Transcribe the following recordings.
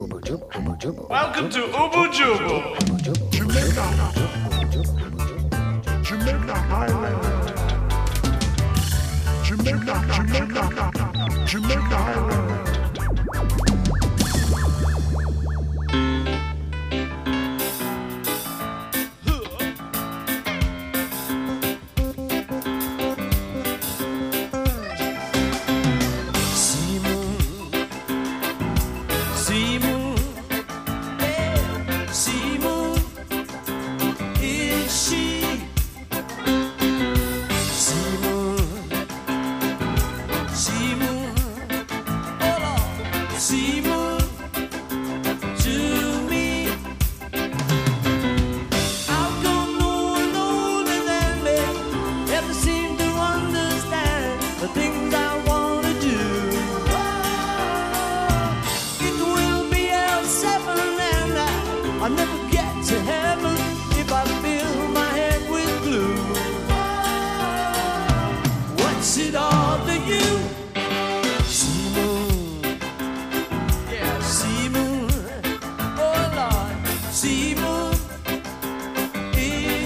Welcome to Ubu Jubu. Jamaica. Jamaica Highland. Jamaica, Jamaica, Jamaica. Seymour is she? Seymour, Seymour, oh Lord,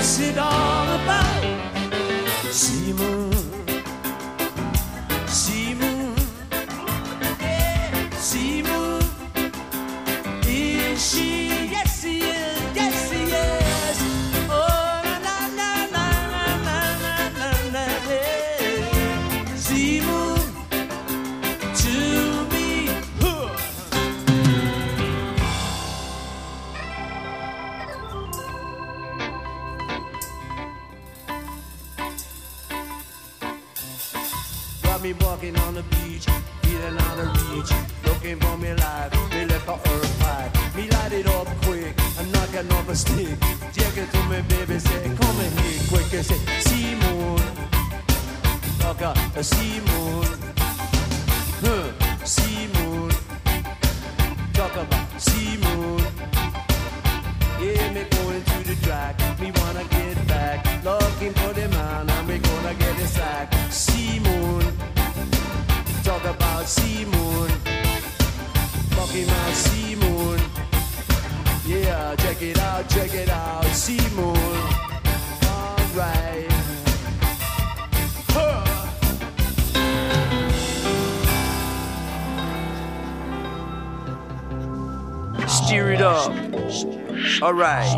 What's it all about? Sea moon, yeah, sea. Is she? Got me walking on the beach, feeling out of reach, looking for me life, me left a earth pipe. Me light it up quick, I'm knocking off a stick. Take it to me, baby, say, come here quick, and say, Simon, talk a Simon, huh, Simon, talk about Simon. Yeah, Yeah, check it out, check it out, Simon. Alright. Steer it up. Alright.